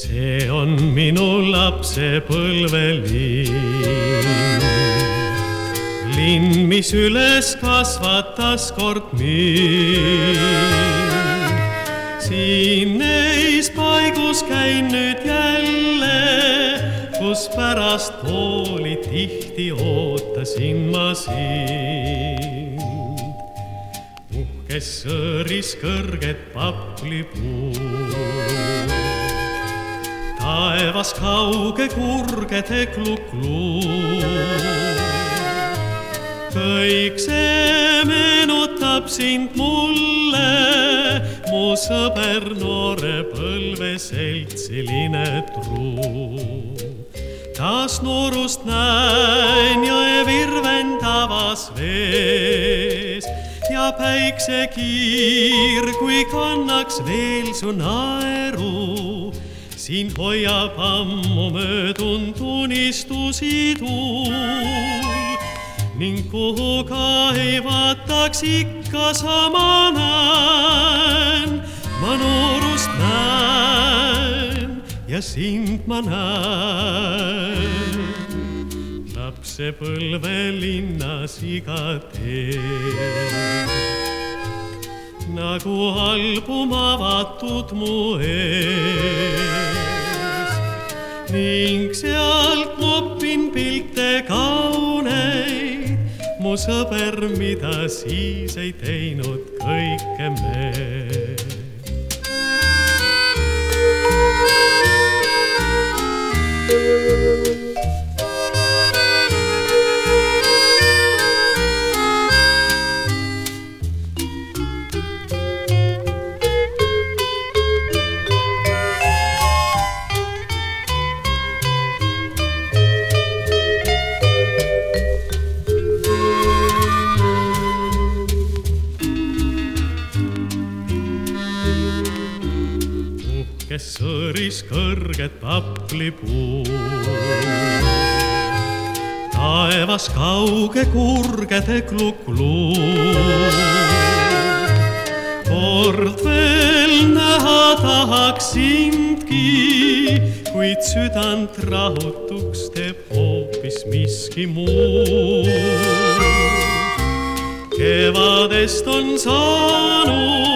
see on minu lapsepõlvelinn. linn, mis üles kasvatas kord mind. Siin neis paigus käin nüüd jälle, kus pärast kooli tihti ootasin ma sind. uhkes sõõris kõrget paplipuud taevas kauge kurge teklukluud. kõik see meenutab sind mulle, mu sõber, noore põlve seltsiline truu. taas noorust näen jõe virvendavas vees ja päiksekiir, kui kannaks veel su naeru siin hoiab ammu möödunud unistusi tuul ning kuhu ka ei vaataks, ikka sama näen. Ja sind ma näen. lapsepõlve linnas iga tee. Nagu album avatud mu ees. Ning sealt nopin pilte kauneid, mu sõber, mida siis ei teinud kõike Música kes sõõris kõrget paplipuud. taevas kauge kurgede klukluud. kord veel näha tahaks sindki, kuid südant rahutuks teeb hoopis miski muu. kevadest on saanud